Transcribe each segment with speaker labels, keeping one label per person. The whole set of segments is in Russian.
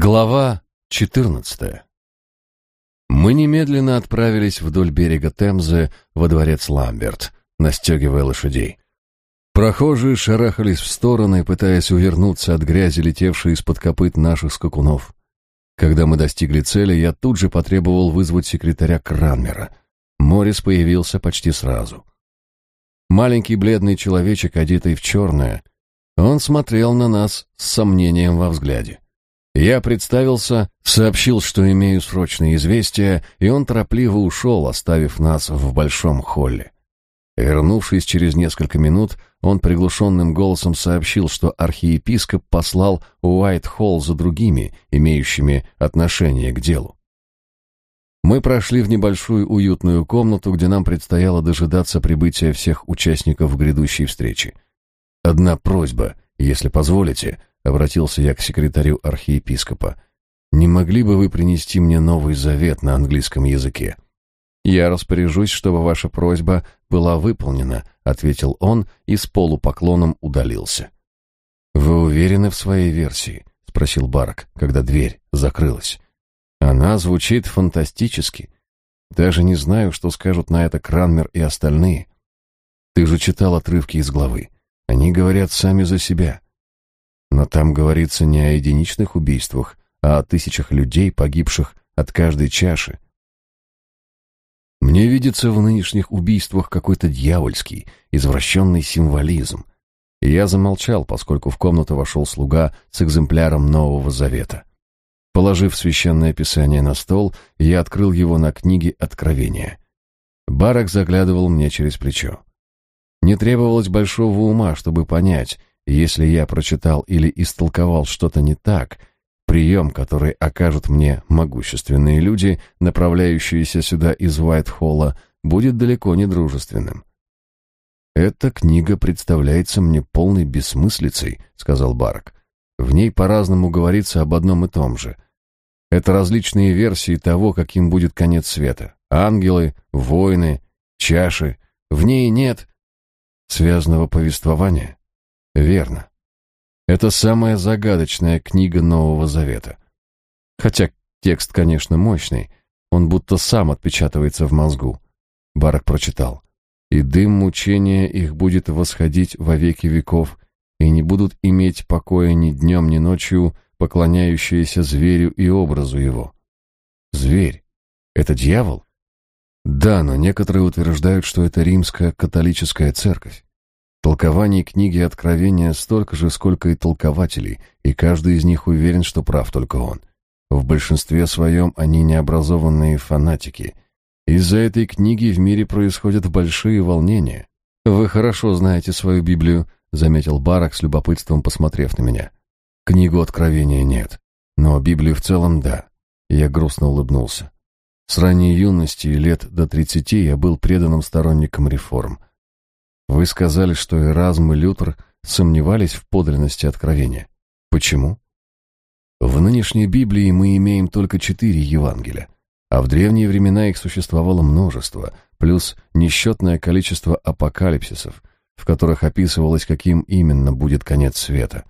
Speaker 1: Глава 14. Мы немедленно отправились вдоль берега Темзы во дворец Ламберт, настегивая лошадей. Прохожие шарахались в стороны, пытаясь увернуться от грязи, летевшей из-под копыт наших скакунов. Когда мы достигли цели, я тут же потребовал вызвать секретаря Кранмера. Морис появился почти сразу. Маленький бледный человечек, одетый в черное, он смотрел на нас с сомнением во взгляде. Я представился, сообщил, что имею срочное известие, и он торопливо ушел, оставив нас в большом холле. Вернувшись через несколько минут, он приглушенным голосом сообщил, что архиепископ послал Уайт-Холл за другими, имеющими отношение к делу. Мы прошли в небольшую уютную комнату, где нам предстояло дожидаться прибытия всех участников грядущей встречи. Одна просьба, если позволите, обратился я к секретарю архиепископа. Не могли бы вы принести мне Новый Завет на английском языке? Я распоряжусь, чтобы ваша просьба была выполнена, ответил он и с полупоклоном удалился. Вы уверены в своей версии? спросил Барак, когда дверь закрылась. Она звучит фантастически. Даже не знаю, что скажут на это Кранмер и остальные. Ты же читал отрывки из главы. Они говорят сами за себя. Но там говорится не о единичных убийствах, а о тысячах людей, погибших от каждой чаши. Мне видится в нынешних убийствах какой-то дьявольский, извращенный символизм. И я замолчал, поскольку в комнату вошел слуга с экземпляром Нового Завета. Положив священное писание на стол, я открыл его на книге Откровения. Барак заглядывал мне через плечо. Не требовалось большого ума, чтобы понять, если я прочитал или истолковал что-то не так, прием, который окажут мне могущественные люди, направляющиеся сюда из Уайт-Холла, будет далеко не дружественным. «Эта книга представляется мне полной бессмыслицей», — сказал Барк. «В ней по-разному говорится об одном и том же. Это различные версии того, каким будет конец света. Ангелы, воины, чаши. В ней нет связанного повествования. Верно. Это самая загадочная книга Нового Завета. Хотя текст, конечно, мощный, он будто сам отпечатывается в мозгу. Барак прочитал. «И дым мучения их будет восходить во веки веков, и не будут иметь покоя ни днем, ни ночью, поклоняющиеся зверю и образу его». Зверь? Это дьявол? Да, но некоторые утверждают, что это римская католическая церковь. Толкований книги Откровения столько же, сколько и толкователей, и каждый из них уверен, что прав только он. В большинстве своем они необразованные фанатики. Из-за этой книги в мире происходят большие волнения. «Вы хорошо знаете свою Библию», — заметил Барак с любопытством, посмотрев на меня. «Книгу Откровения нет, но Библию в целом да». Я грустно улыбнулся. С ранней юности и лет до тридцати я был преданным сторонником реформ — вы сказали, что Эразм и Лютер сомневались в подлинности откровения. Почему? В нынешней Библии мы имеем только четыре Евангелия, а в древние времена их существовало множество, плюс несчетное количество апокалипсисов, в которых описывалось, каким именно будет конец света.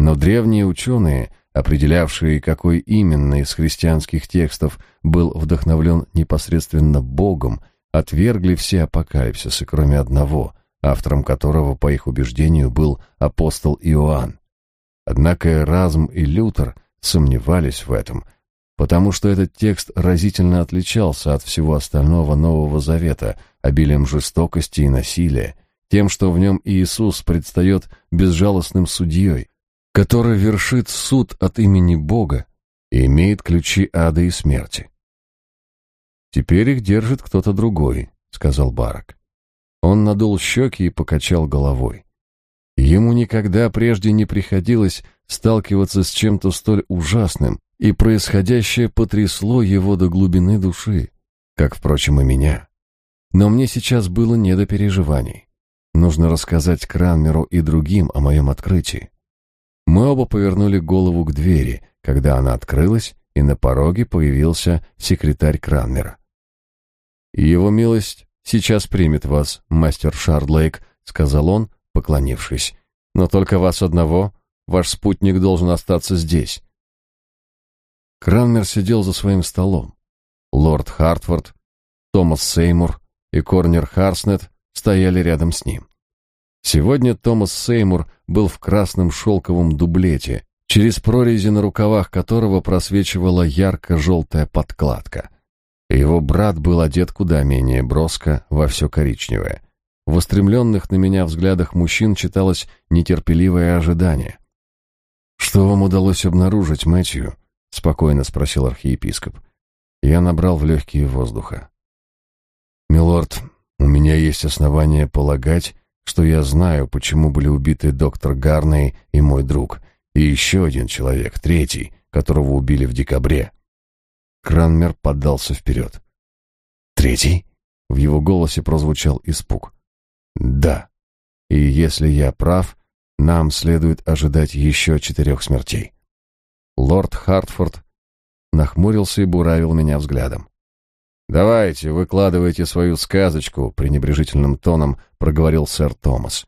Speaker 1: Но древние ученые, определявшие, какой именно из христианских текстов был вдохновлен непосредственно Богом, отвергли все апокалипсисы, кроме одного, автором которого, по их убеждению, был апостол Иоанн. Однако Эразм и Лютер сомневались в этом, потому что этот текст разительно отличался от всего остального Нового Завета, обилием жестокости и насилия, тем, что в нем Иисус предстает безжалостным судьей, который вершит суд от имени Бога и имеет ключи ада и смерти. «Теперь их держит кто-то другой», — сказал Барак. Он надул щеки и покачал головой. Ему никогда прежде не приходилось сталкиваться с чем-то столь ужасным, и происходящее потрясло его до глубины души, как, впрочем, и меня. Но мне сейчас было не до переживаний. Нужно рассказать Кранмеру и другим о моем открытии. Мы оба повернули голову к двери, когда она открылась, и на пороге появился секретарь Кранмера. Его милость сейчас примет вас, мастер Шардлейк», — сказал он, поклонившись. «Но только вас одного, ваш спутник должен остаться здесь». Кранмер сидел за своим столом. Лорд Хартфорд, Томас Сеймур и Корнер Харснет стояли рядом с ним. Сегодня Томас Сеймур был в красном шелковом дублете, через прорези на рукавах которого просвечивала ярко-желтая подкладка. Его брат был одет куда менее броско, во все коричневое. В устремленных на меня взглядах мужчин читалось нетерпеливое ожидание. «Что вам удалось обнаружить, Мэтью?» — спокойно спросил архиепископ. Я набрал в легкие воздуха. «Милорд, у меня есть основания полагать, что я знаю, почему были убиты доктор Гарней и мой друг, и еще один человек, третий, которого убили в декабре. Кранмер поддался вперед. «Третий?» — в его голосе прозвучал испуг. «Да. И если я прав, нам следует ожидать еще четырех смертей». Лорд Хартфорд нахмурился и буравил меня взглядом. «Давайте, выкладывайте свою сказочку», — пренебрежительным тоном проговорил сэр Томас.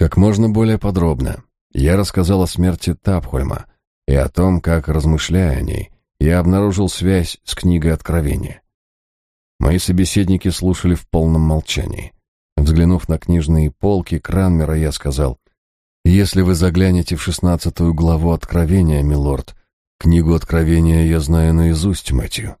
Speaker 1: Как можно более подробно. Я рассказал о смерти Тапхольма и о том, как, размышляя о ней, я обнаружил связь с книгой Откровения. Мои собеседники слушали в полном молчании. Взглянув на книжные полки Кранмера, я сказал, «Если вы заглянете в шестнадцатую главу Откровения, милорд, книгу Откровения я знаю наизусть, Мэтью».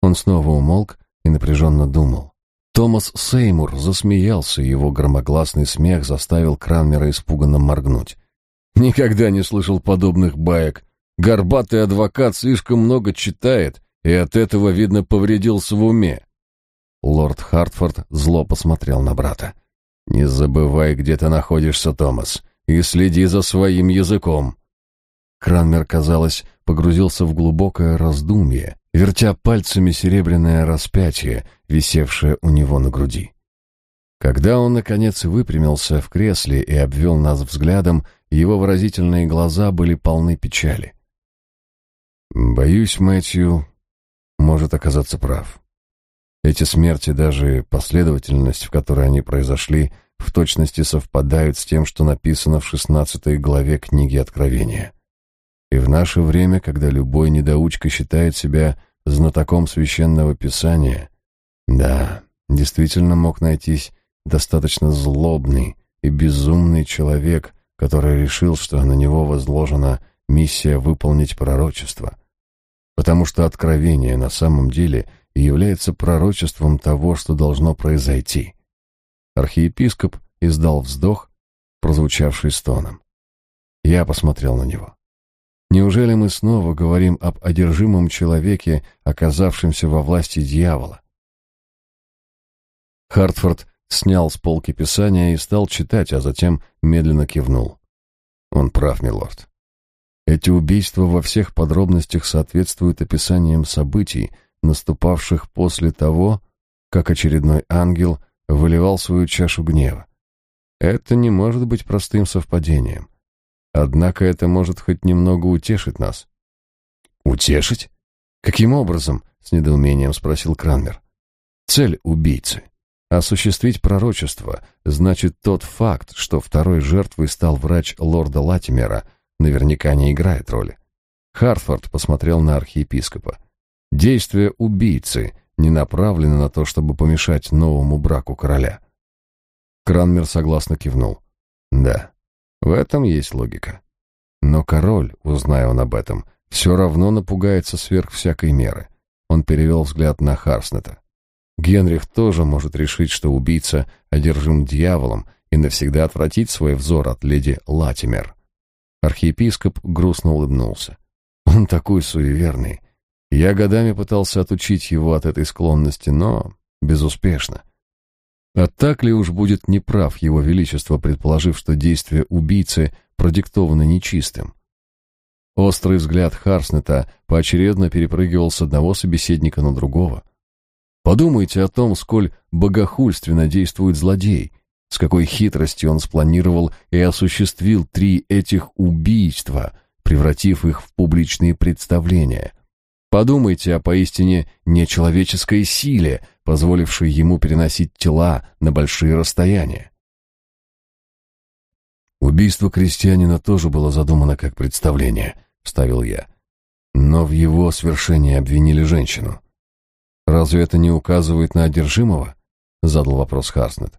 Speaker 1: Он снова умолк и напряженно думал. Томас Сеймур засмеялся, его громогласный смех заставил Кранмера испуганно моргнуть. «Никогда не слышал подобных баек. Горбатый адвокат слишком много читает, и от этого, видно, повредился в уме». Лорд Хартфорд зло посмотрел на брата. «Не забывай, где ты находишься, Томас, и следи за своим языком». Кранмер, казалось, погрузился в глубокое раздумье, вертя пальцами серебряное распятие, висевшее у него на груди. Когда он, наконец, выпрямился в кресле и обвел нас взглядом, его выразительные глаза были полны печали. «Боюсь, Мэтью может оказаться прав. Эти смерти, даже последовательность, в которой они произошли, в точности совпадают с тем, что написано в шестнадцатой главе книги Откровения. И в наше время, когда любой недоучка считает себя знатоком священного писания, да, действительно мог найтись достаточно злобный и безумный человек, который решил, что на него возложена миссия выполнить пророчество. Потому что откровение на самом деле является пророчеством того, что должно произойти. Архиепископ издал вздох, прозвучавший стоном. Я посмотрел на него. Неужели мы снова говорим об одержимом человеке, оказавшемся во власти дьявола? Хартфорд снял с полки писания и стал читать, а затем медленно кивнул. Он прав, милорд. Эти убийства во всех подробностях соответствуют описаниям событий, наступавших после того, как очередной ангел выливал свою чашу гнева. Это не может быть простым совпадением. Однако это может хоть немного утешить нас. Утешить? Каким образом? с недоумением спросил Кранмер. Цель убийцы осуществить пророчество, значит тот факт, что второй жертвой стал врач лорда Латимера, наверняка не играет роли. Хартфорд посмотрел на архиепископа. Действие убийцы не направлено на то, чтобы помешать новому браку короля. Кранмер согласно кивнул. Да. В этом есть логика. Но король, узная он об этом, все равно напугается сверх всякой меры. Он перевел взгляд на Харснета. Генрих тоже может решить, что убийца одержим дьяволом и навсегда отвратить свой взор от леди Латимер. Архиепископ грустно улыбнулся. Он такой суеверный. Я годами пытался отучить его от этой склонности, но безуспешно. А так ли уж будет неправ его величество, предположив, что действия убийцы продиктованы нечистым? Острый взгляд Харснета поочередно перепрыгивал с одного собеседника на другого. Подумайте о том, сколь богохульственно действует злодей, с какой хитростью он спланировал и осуществил три этих убийства, превратив их в публичные представления. Подумайте о поистине нечеловеческой силе, позволившей ему переносить тела на большие расстояния. Убийство крестьянина тоже было задумано как представление, вставил я. Но в его свершении обвинили женщину. Разве это не указывает на одержимого? Задал вопрос Харснет.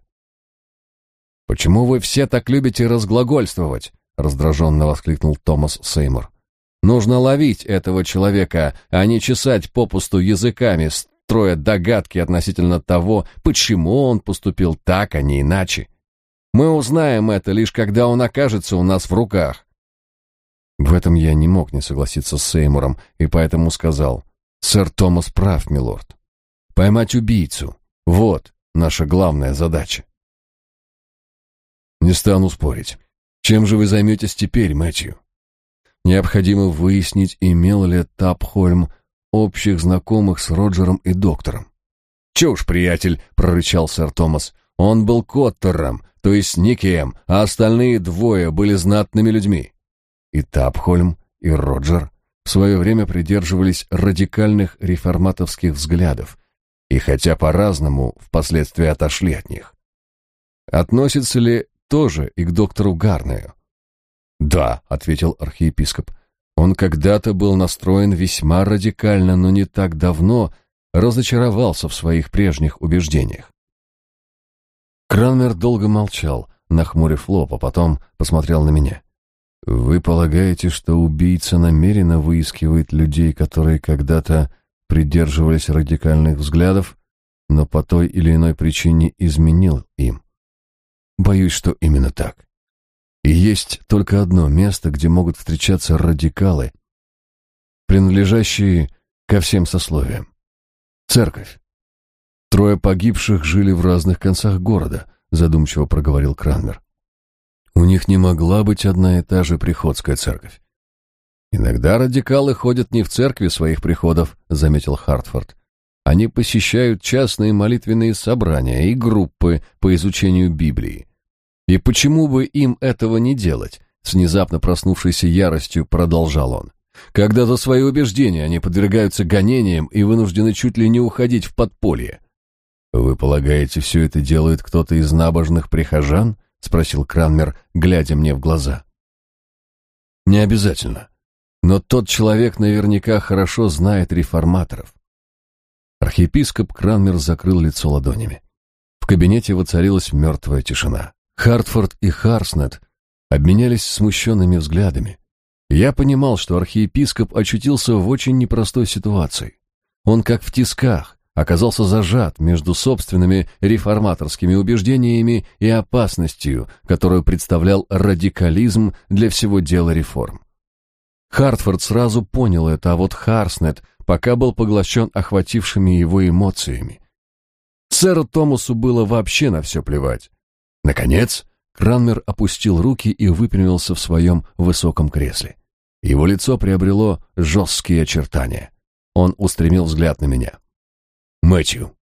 Speaker 2: Почему вы все так любите разглагольствовать? Раздраженно воскликнул Томас Сеймур. Нужно ловить этого человека, а не чесать попусту языками, строя догадки относительно того, почему он поступил так, а не иначе. Мы узнаем это лишь когда он окажется у нас в руках.
Speaker 1: В этом я не мог не согласиться с Сеймуром, и поэтому сказал, «Сэр Томас прав, милорд. Поймать убийцу — вот наша главная задача». «Не стану спорить. Чем же вы займетесь теперь, Мэтью?» Необходимо выяснить, имел ли Тапхольм общих знакомых с Роджером и доктором.
Speaker 2: «Чушь, приятель!» — прорычал сэр Томас. «Он был Коттером, то есть никем, а остальные двое были знатными людьми.
Speaker 1: И Тапхольм, и Роджер в свое время придерживались радикальных реформатовских взглядов, и хотя по-разному, впоследствии отошли от них. Относится ли тоже и к доктору Гарнею?
Speaker 2: «Да», — ответил архиепископ, —
Speaker 1: «он когда-то был настроен весьма радикально, но не так давно разочаровался в своих прежних убеждениях». Кранмер долго молчал, нахмурив лоб, а потом посмотрел на меня. Вы полагаете, что убийца намеренно выискивает людей, которые когда-то придерживались радикальных взглядов, но по той или иной причине изменил им? Боюсь, что именно так. И есть только одно место, где могут встречаться радикалы, принадлежащие ко всем сословиям. Церковь. Трое погибших жили в разных концах города, задумчиво проговорил Кранмер. У них не могла быть одна и та же приходская церковь.
Speaker 2: Иногда радикалы ходят не в церкви своих приходов, заметил Хартфорд. Они посещают частные молитвенные собрания и группы по изучению Библии. И почему бы им этого не делать? С внезапно проснувшейся яростью продолжал он. Когда за свои убеждения они подвергаются гонениям и вынуждены чуть ли не уходить в подполье.
Speaker 1: Вы полагаете, все это делает кто-то из набожных прихожан? — спросил Кранмер, глядя мне в глаза. «Не обязательно. Но тот человек наверняка хорошо знает реформаторов». Архиепископ Кранмер закрыл лицо ладонями. В кабинете воцарилась мертвая тишина. Хартфорд и Харснет обменялись смущенными взглядами. Я понимал, что архиепископ очутился в очень непростой ситуации. Он как в тисках, оказался зажат между собственными реформаторскими убеждениями и опасностью, которую представлял радикализм для всего дела реформ. Хартфорд сразу понял это, а вот Харснет пока был поглощен охватившими его эмоциями. Сэру Томасу было вообще на все плевать. Наконец, Кранмер опустил руки и выпрямился в своем высоком кресле. Его лицо приобрело жесткие очертания. Он устремил взгляд на меня. Мэтью,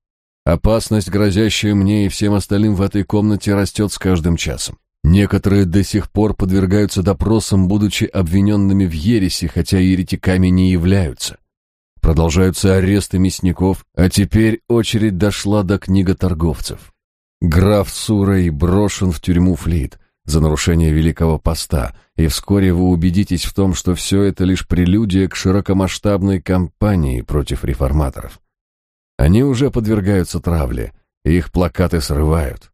Speaker 1: опасность, грозящая мне и всем остальным в этой комнате, растет с каждым часом. Некоторые до сих пор подвергаются допросам, будучи обвиненными в ереси, хотя еретиками не являются. Продолжаются аресты мясников, а теперь очередь дошла до книготорговцев. Граф Сурой брошен в тюрьму Флит за нарушение Великого Поста, и вскоре вы убедитесь в том, что все это лишь прелюдия к широкомасштабной кампании против реформаторов. Они уже подвергаются травле, и их плакаты срывают.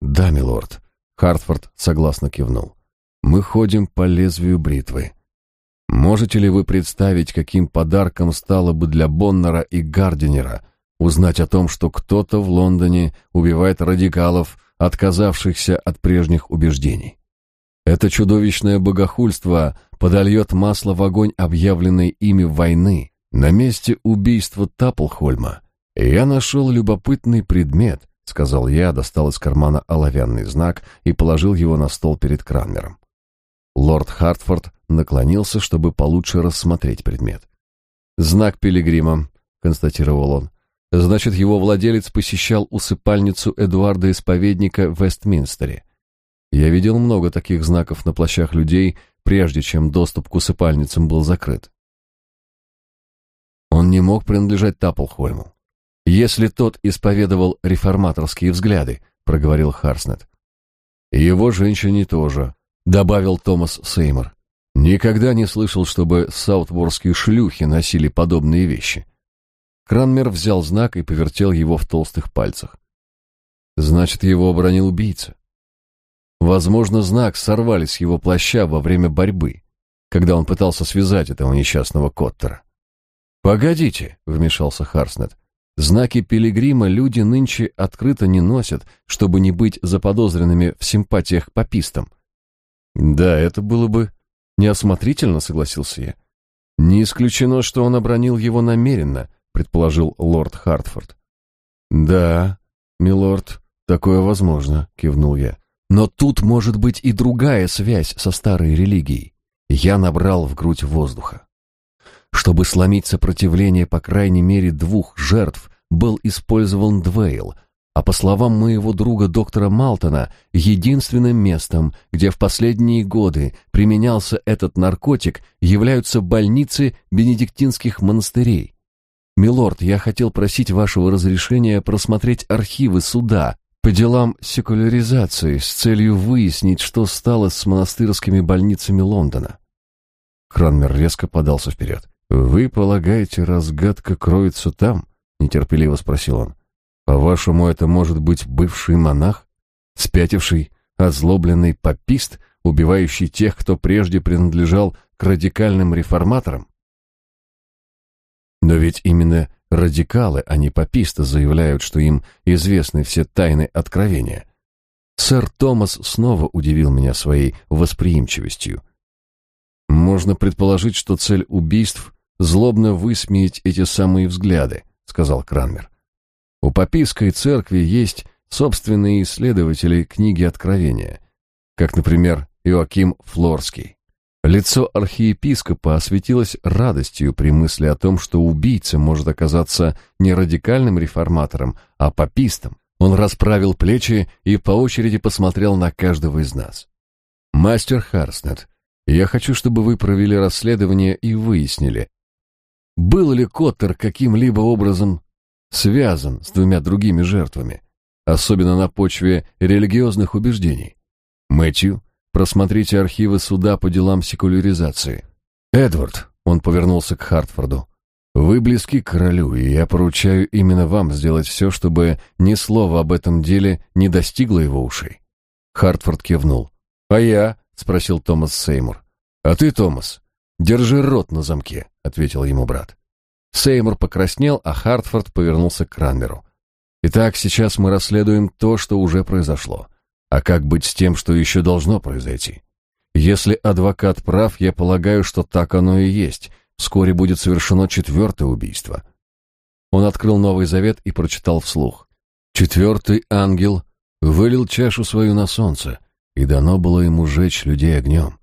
Speaker 1: Да, милорд, Хартфорд согласно кивнул. Мы ходим по лезвию бритвы. Можете ли вы представить, каким подарком стало бы для Боннера и Гардинера узнать о том, что кто-то в Лондоне убивает радикалов, отказавшихся от прежних убеждений? Это чудовищное богохульство подольет масло в огонь объявленной ими войны. На месте убийства Таплхольма «Я нашел любопытный предмет», — сказал я, достал из кармана оловянный знак и положил его на стол перед Кранмером. Лорд Хартфорд наклонился, чтобы получше рассмотреть предмет. «Знак пилигрима», — констатировал он. «Значит, его владелец посещал усыпальницу Эдуарда Исповедника в Вестминстере. Я видел много таких знаков на плащах людей, прежде чем доступ к усыпальницам был закрыт. Он не мог принадлежать Таплхольму. «Если тот исповедовал реформаторские взгляды», — проговорил Харснет. «Его женщине тоже», — добавил Томас Сеймор.
Speaker 2: Никогда не слышал, чтобы саутворские шлюхи носили подобные вещи. Кранмер взял знак и повертел его в толстых пальцах. Значит, его оборонил убийца. Возможно, знак сорвали с его плаща во время борьбы, когда он пытался связать этого несчастного Коттера. «Погодите», — вмешался Харснет. «Знаки пилигрима люди нынче открыто не носят, чтобы не быть заподозренными в симпатиях к папистам». «Да, это было бы неосмотрительно», — согласился я. «Не исключено, что он обронил его намеренно», — предположил лорд Хартфорд. «Да, милорд, такое возможно», — кивнул я. «Но тут может быть и другая связь со старой религией». Я набрал в грудь воздуха. Чтобы сломить сопротивление по крайней мере двух жертв, был использован Двейл, а по словам моего друга доктора Малтона, единственным местом, где в последние годы применялся этот наркотик, являются больницы бенедиктинских монастырей. Милорд, я хотел просить вашего разрешения просмотреть архивы суда по делам секуляризации с целью выяснить, что стало с монастырскими больницами Лондона. Кранмер резко подался вперед. «Вы полагаете, разгадка кроется там?» — нетерпеливо спросил он. «По-вашему, это может быть бывший монах? Спятивший, озлобленный попист, убивающий тех, кто прежде принадлежал к радикальным реформаторам?» Но ведь именно радикалы, а не пописты, заявляют, что им известны все тайны откровения. Сэр Томас снова удивил меня своей восприимчивостью. Можно предположить, что цель убийств злобно высмеять эти самые взгляды, сказал Кранмер. У папистской церкви есть собственные исследователи книги Откровения, как, например, Иоаким Флорский. Лицо архиепископа осветилось радостью при мысли о том, что убийца может оказаться не радикальным реформатором, а папистом. Он расправил плечи и по очереди посмотрел на каждого из нас. «Мастер Харснет, я хочу, чтобы вы провели расследование и выяснили, был ли Коттер каким-либо образом связан с двумя другими жертвами, особенно на почве религиозных убеждений. Мэтью, просмотрите архивы суда по делам секуляризации. Эдвард, он повернулся к Хартфорду, вы близки к королю, и я поручаю именно вам сделать все, чтобы ни слова об этом деле не достигло его ушей. Хартфорд кивнул. А я, спросил Томас Сеймур. А ты, Томас, держи рот на замке, ответил ему брат. Сеймур покраснел, а Хартфорд повернулся к Кранмеру. Итак, сейчас мы расследуем то, что уже произошло. А как быть с тем, что еще должно произойти? Если адвокат прав, я полагаю, что так оно и есть. Вскоре будет совершено четвертое убийство. Он открыл Новый Завет и прочитал вслух. Четвертый ангел вылил чашу свою на солнце, и дано было ему жечь людей огнем.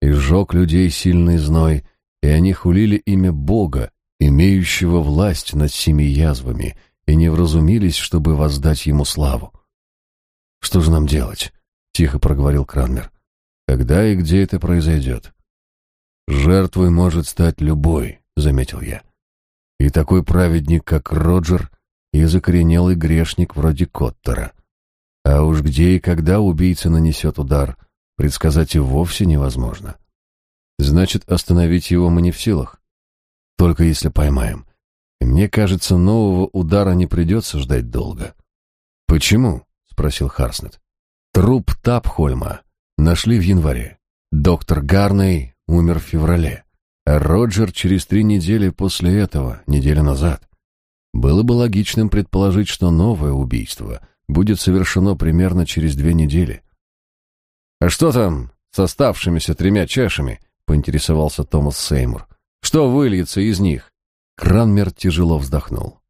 Speaker 2: И сжег людей сильный зной, и они хулили имя Бога, имеющего власть над семи язвами, и не вразумились, чтобы воздать ему славу. «Что же нам делать?» — тихо проговорил Кранмер. «Когда и где это произойдет?» «Жертвой может стать любой», — заметил я. «И такой праведник, как Роджер, и закоренелый грешник вроде Коттера. А уж где и когда убийца нанесет удар, предсказать и вовсе невозможно. Значит, остановить его мы не в силах. Только если поймаем. И мне кажется, нового удара не придется ждать долго. Почему? Спросил Харснет. Труп Тапхольма нашли в январе. Доктор Гарней умер в феврале. Роджер через три недели после этого, неделю назад. Было бы логичным предположить, что новое убийство будет совершено примерно через две недели. «А что там с оставшимися тремя чашами?» — поинтересовался Томас Сеймур. Что выльется из них? Кранмер тяжело вздохнул.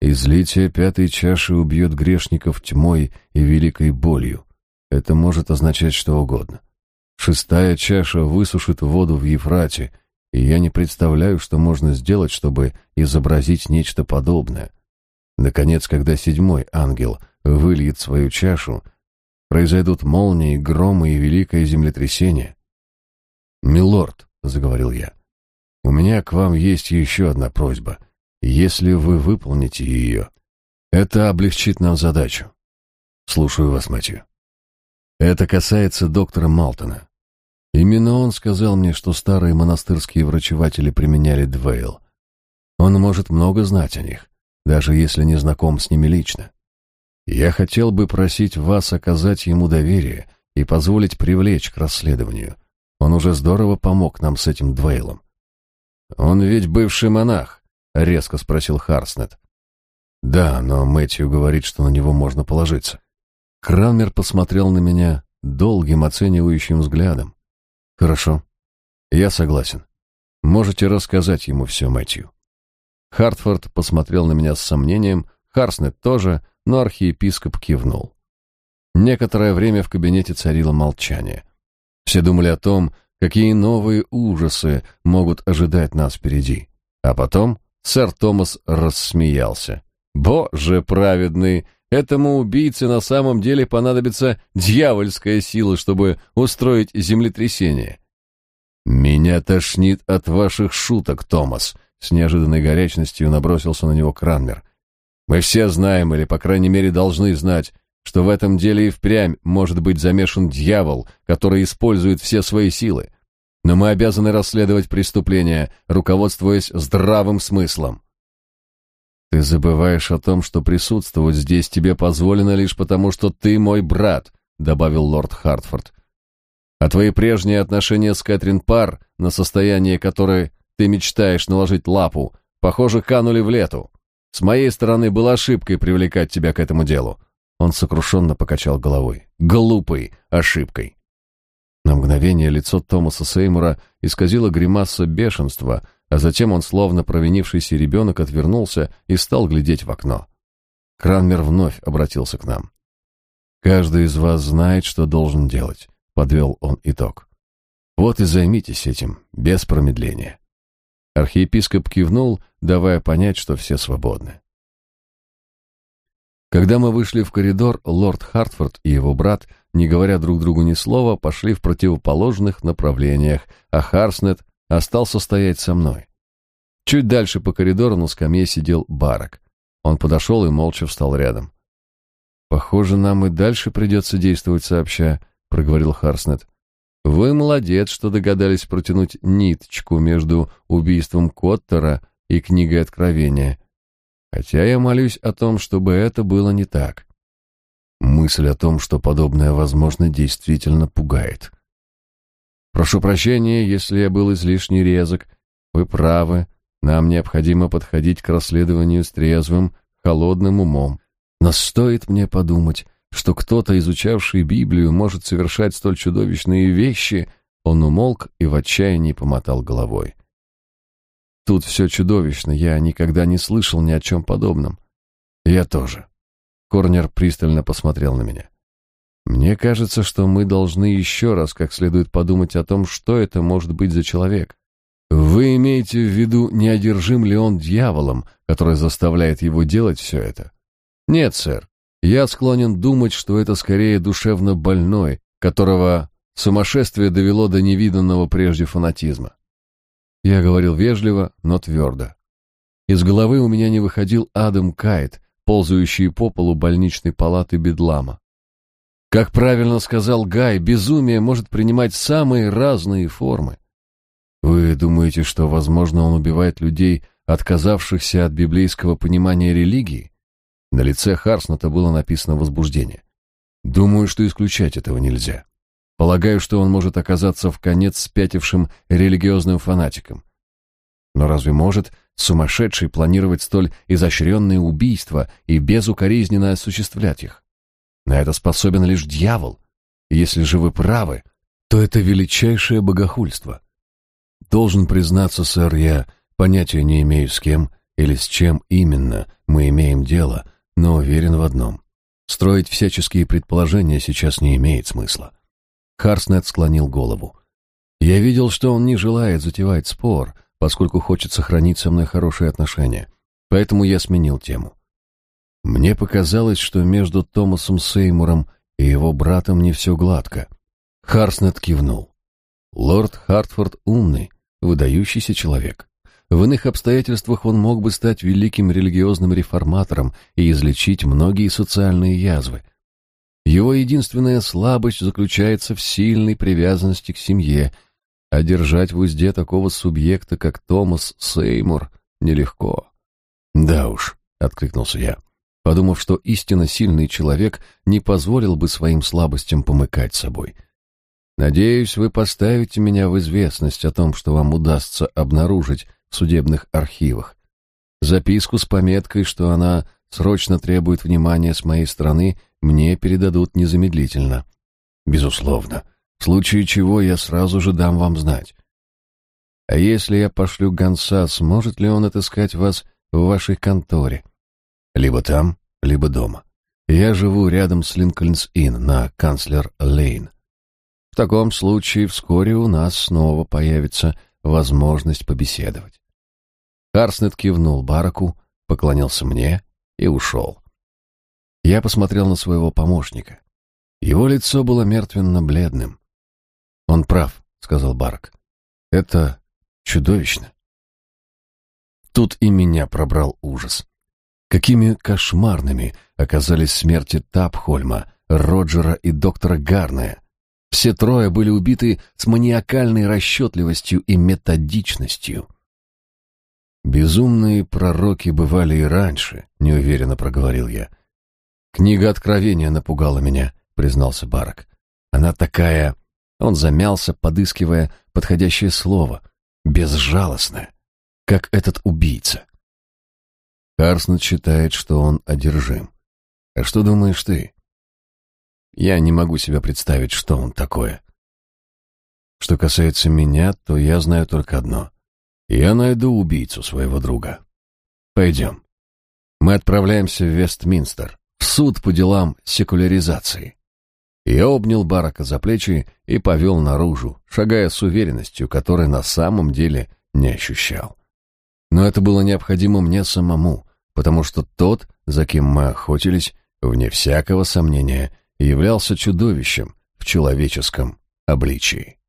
Speaker 2: Излитие пятой чаши убьет грешников тьмой и великой болью. Это может означать что угодно. Шестая чаша высушит воду в Ефрате, и я не представляю, что можно сделать, чтобы изобразить нечто подобное. Наконец, когда седьмой ангел выльет свою чашу, произойдут молнии, громы и великое землетрясение. «Милорд», — заговорил я, у меня к вам есть еще одна просьба. Если вы выполните ее, это облегчит нам задачу. Слушаю вас, Матью. Это касается доктора Малтона.
Speaker 1: Именно он сказал мне, что старые монастырские врачеватели применяли Двейл. Он может много знать о них, даже если не знаком с ними лично. Я хотел бы просить вас оказать ему доверие и позволить привлечь к расследованию. Он уже здорово помог нам с этим Двейлом. Он ведь бывший монах, резко спросил Харснет. Да, но Мэтью говорит, что на него можно положиться. Кранмер посмотрел на меня долгим оценивающим взглядом. Хорошо. Я согласен. Можете рассказать ему все, Мэтью. Хартфорд посмотрел на меня с сомнением, Харснет тоже, но архиепископ кивнул. Некоторое время в кабинете царило молчание. Все думали о том, какие новые ужасы могут ожидать нас впереди. А потом сэр Томас рассмеялся. «Боже праведный! Этому убийце на самом деле понадобится дьявольская сила, чтобы устроить землетрясение». «Меня тошнит от ваших шуток, Томас», — с неожиданной горячностью набросился на него Кранмер. «Мы все знаем, или, по крайней мере, должны знать, что в этом деле и впрямь может быть замешан дьявол, который использует все свои силы. Но мы обязаны расследовать преступление, руководствуясь здравым смыслом. Ты забываешь о том, что присутствовать здесь тебе позволено лишь потому, что ты мой брат, добавил лорд Хартфорд. А твои прежние отношения с Кэтрин Пар, на состояние которой ты мечтаешь наложить лапу, похоже, канули в лету. С моей стороны была ошибкой привлекать тебя к этому делу. Он сокрушенно покачал головой. Глупой ошибкой. На мгновение лицо Томаса Сеймура исказило гримаса бешенства, а затем он, словно провинившийся ребенок, отвернулся и стал глядеть в окно. Кранмер вновь обратился к нам. «Каждый из вас знает, что должен делать», — подвел он итог. «Вот и займитесь этим, без промедления». Архиепископ кивнул, давая понять, что все свободны. Когда мы вышли в коридор, лорд Хартфорд и его брат, не говоря друг другу ни слова, пошли в противоположных направлениях, а Харснет остался стоять со мной. Чуть дальше по коридору на скамье сидел Барак. Он подошел и молча встал рядом. «Похоже, нам и дальше придется действовать сообща», — проговорил Харснет. «Вы молодец, что догадались протянуть ниточку между убийством Коттера и книгой Откровения. Хотя я молюсь о том, чтобы это было не так. Мысль о том, что подобное возможно, действительно пугает. Прошу прощения, если я был излишне резок. Вы правы, нам необходимо подходить к расследованию с трезвым, холодным умом. Но стоит мне подумать, что кто-то, изучавший Библию, может совершать столь чудовищные вещи, он умолк и в отчаянии помотал головой. Тут все чудовищно, я никогда не слышал ни о чем подобном. Я тоже. Корнер пристально посмотрел на меня. Мне кажется, что мы должны еще раз как следует подумать о том, что это может быть за человек. Вы имеете в виду, не одержим ли он дьяволом, который заставляет его делать все это? Нет, сэр. Я склонен думать, что это скорее душевно больной, которого сумасшествие довело до невиданного прежде фанатизма. Я говорил вежливо, но твердо. Из головы у меня не выходил Адам Кайт, ползающий по полу больничной палаты Бедлама. Как правильно сказал Гай, безумие может принимать самые разные формы. Вы думаете, что, возможно, он убивает людей, отказавшихся от библейского понимания религии? На лице Харснета было написано возбуждение. Думаю, что исключать этого нельзя. Полагаю, что он может оказаться в конец спятившим религиозным фанатиком. Но разве может сумасшедший планировать столь изощренные убийства и безукоризненно осуществлять их? На это способен лишь дьявол. Если же вы правы, то это величайшее богохульство. Должен признаться, сэр, я понятия не имею, с кем или с чем именно мы имеем дело, но уверен в одном. Строить всяческие предположения сейчас не имеет смысла. Харснет склонил голову. Я видел, что он не желает затевать спор, поскольку хочет сохранить со мной хорошие отношения. Поэтому я сменил тему. Мне показалось, что между Томасом Сеймуром и его братом не все гладко. Харснет кивнул. Лорд Хартфорд умный, выдающийся человек. В иных обстоятельствах он мог бы стать великим религиозным реформатором и излечить многие социальные язвы. Его единственная слабость заключается в сильной привязанности к семье, а держать в узде такого субъекта, как Томас Сеймур, нелегко. «Да уж», — откликнулся я, подумав, что истинно сильный человек не позволил бы своим слабостям помыкать собой. «Надеюсь, вы поставите меня в известность о том, что вам удастся обнаружить в судебных архивах. Записку с пометкой, что она срочно требует внимания с моей стороны, мне передадут незамедлительно. Безусловно, в случае чего я сразу же дам вам знать. А если я пошлю гонца, сможет ли он отыскать вас в вашей конторе? Либо там, либо дома. Я живу рядом с Линкольнс-Инн на Канцлер-Лейн. В таком случае вскоре у нас снова появится возможность побеседовать. Харснет кивнул Бараку, поклонился мне и ушел. Я посмотрел на своего помощника. Его лицо было мертвенно-бледным. «Он прав», — сказал Барак. «Это чудовищно». Тут и меня пробрал ужас. Какими кошмарными оказались смерти Тапхольма, Роджера и доктора Гарная. Все трое были убиты с маниакальной расчетливостью и методичностью. «Безумные пророки бывали и раньше», — неуверенно проговорил я. «Книга Откровения напугала меня», — признался Барак. «Она такая...» Он замялся, подыскивая подходящее слово. «Безжалостная, как этот убийца». Карснет считает, что он одержим. А что думаешь ты? Я не могу себе представить, что он такое. Что касается меня, то я знаю только одно. Я найду убийцу своего друга. Пойдем. Мы отправляемся в Вестминстер, в суд по делам секуляризации. Я обнял Барака за плечи и повел наружу, шагая с уверенностью, которой на самом деле не ощущал. Но это было необходимо мне самому, потому что тот, за кем мы охотились, вне всякого сомнения, являлся чудовищем в человеческом обличии.